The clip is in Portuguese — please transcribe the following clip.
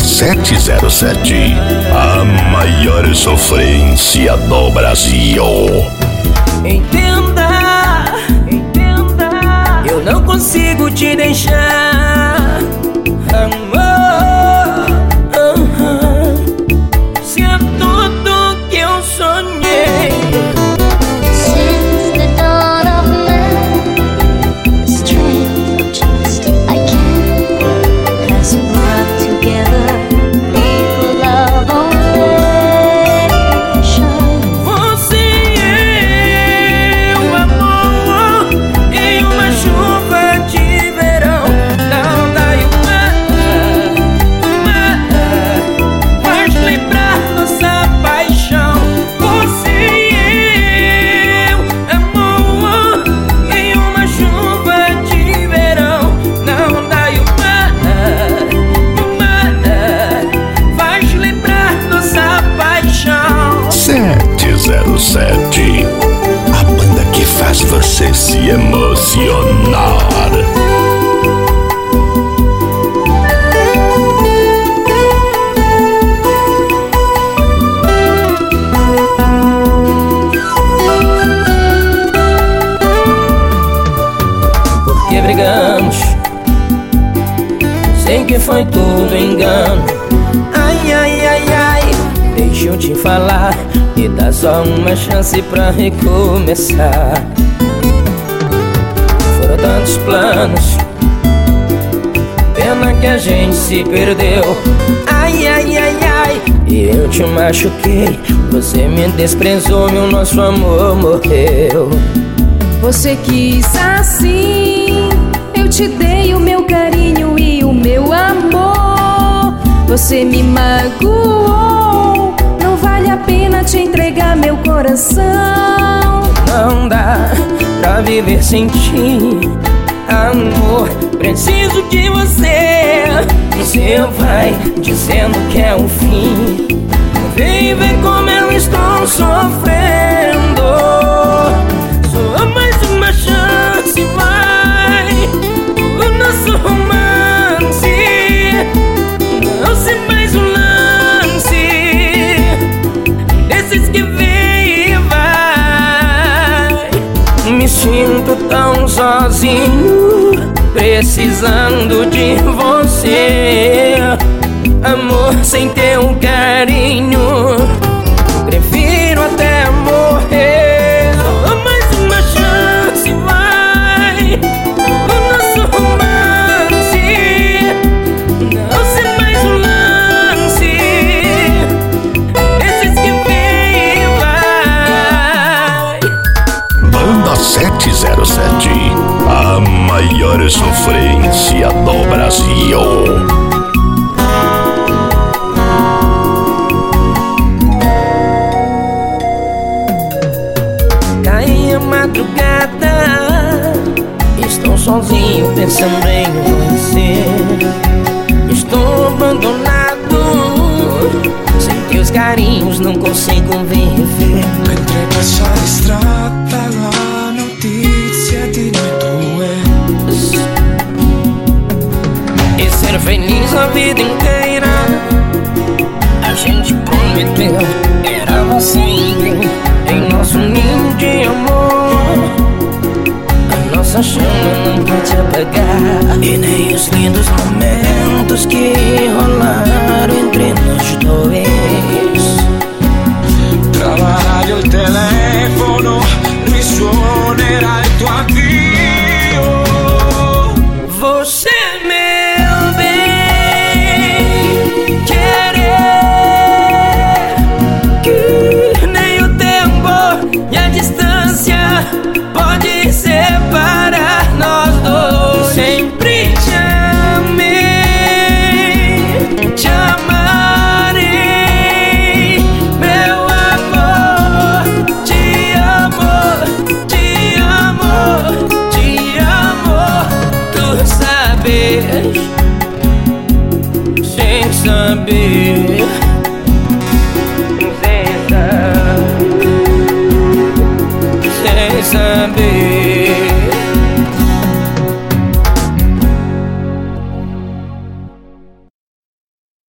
Banda 707. A maior sofrência do Brasil. Entenda, entenda. Eu não consigo te deixar. Amor, se é tudo que eu sonhei. love. Você se emocionar. Porque brigamos? Sei que foi tudo engano. Ai, ai, ai, ai. Deixa eu te falar Me dá só uma chance pra recomeçar tantos planos. Pena que a gente se perdeu. Ai, ai, ai, ai. E eu te machuquei. Você me desprezou e o nosso amor morreu. Você quis assim, eu te dei o meu carinho e o meu amor. Você me magoou, não vale a pena te entregar meu coração. Não dá viver sem ti. Amor, preciso de você. Você vai dizendo que é o fim. Vem ver como eu estou sofrendo sinto tão sozinho Precisando de você 707. A maior sofrência do Brasil. Cai a madrugada Estou sozinho pensando em você Estou abandonado Sem teus carinhos não consigo viver Mentre passa la strada la notizia E ser feliz a vida inteira. A gente prometeu Era você e eu Em nosso ninho de amor. A nossa chama não pode apagar. E nem os lindos momentos que rolaram entre nós dois. Tra la radio e il telefono risuonerà il tuo avvio Você, meu pode separar nós dois. Sempre te amei, te amarei, meu amor, te amo, te amo, te amo. Tu sabes, sem saber.